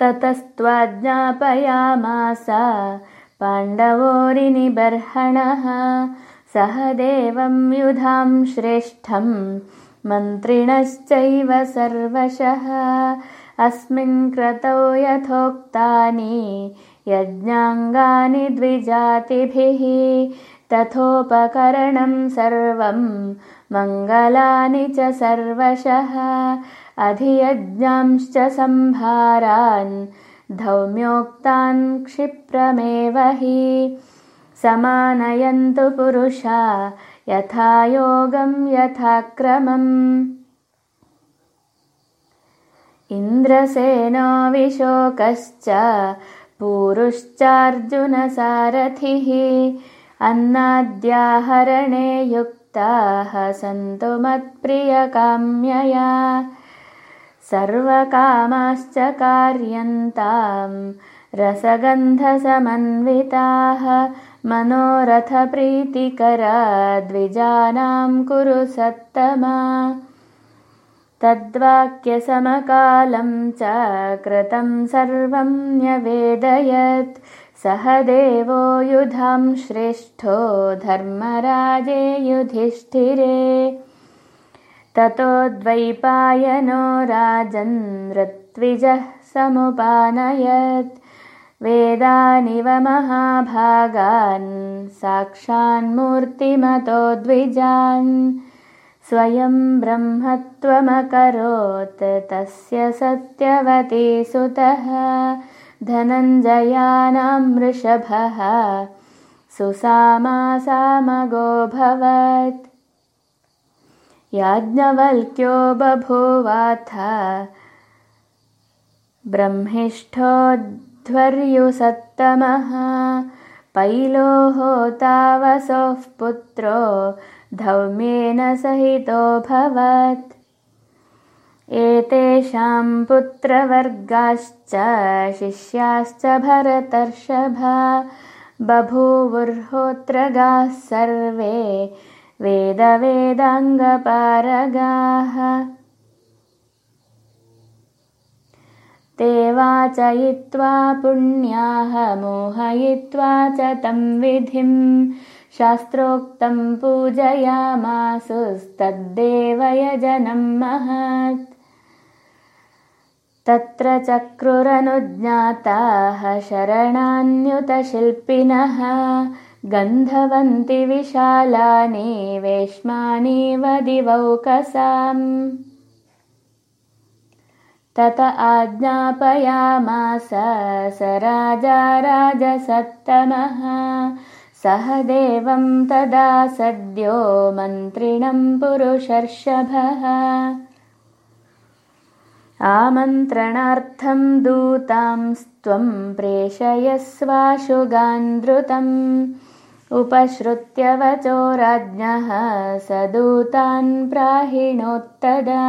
ततस्त्वाज्ञापयामास। पाण्डवोरिनिबर्हणः सह देवं युधां श्रेष्ठं मन्त्रिणश्चैव सर्वशः। अस्मिन् क्रतौ यथोक्तानि यज्ञाङ्गानि द्विजातिभिः तथोपकरणं सर्वं मङ्गलानि च सर्वशः अधियज्ञांश्च सम्भारान् धौम्योक्तान् क्षिप्रमेव हि। समानयन्तु पुरुषा यथा योगं यथा क्रमम् इन्द्रसेनो विशोकश्च पूरुश्चार्जुनसारथिः अन्नाद्याहरणे युक्ताः सन्तु मत्प्रियकाम्यया। सर्वकामाश्च कार्यन्ताम् रसगन्धसमन्विताः मनोरथप्रीतिकरा द्विजानां कुरु सत्तमा। तद्वाक्यसमकालं च कृतं सर्वं न्यवेदयत् सह देवो युधां श्रेष्ठो धर्मराजे युधिष्ठिरे। ततो द्वैपायनो राजन् समुपानयत्। वेदानिव महाभागान् साक्षान्मूर्तिमतो द्विजान्। स्वयं ब्रह्मत्वमकरोत् तस्य सत्यवती सुतः धनञ्जयानां वृषभः सुसामासामगोऽभवत् याज्ञवल्क्यो बभूवाथ। ब्रह्मिष्ठोध्वर्युसत्तमः पैलोहो तावसोः पुत्रो धौम्येन सहितोऽभवत् एतेषां पुत्रवर्गाश्च शिष्याश्च भरतर्षभा। बभूवुर्होत्रगाः सर्वे वेदवेदाङ्गपारगाः। ते वाचयित्वा पुण्याः मोहयित्वा च तं विधिं। शास्त्रोक्तं पूजयामासुस्तद्देवयजनं महत् तत्र चक्रुरनुज्ञाताः शरणान्युतशिल्पिनः गन्धवन्ति विशालानि वेश्मानि वदिवौकसाम्। तत आज्ञापयामास स राजा राजसत्तमः। सह देवं तदा सद्यो मन्त्रिणं पुरुषर्षभः आमन्त्रणार्थं दूतांस्त्वं प्रेषयस्वाशुगान्द्रुतम् उपश्रुत्य वचो राज्ञः स दूतान् प्राहिणोत्तदा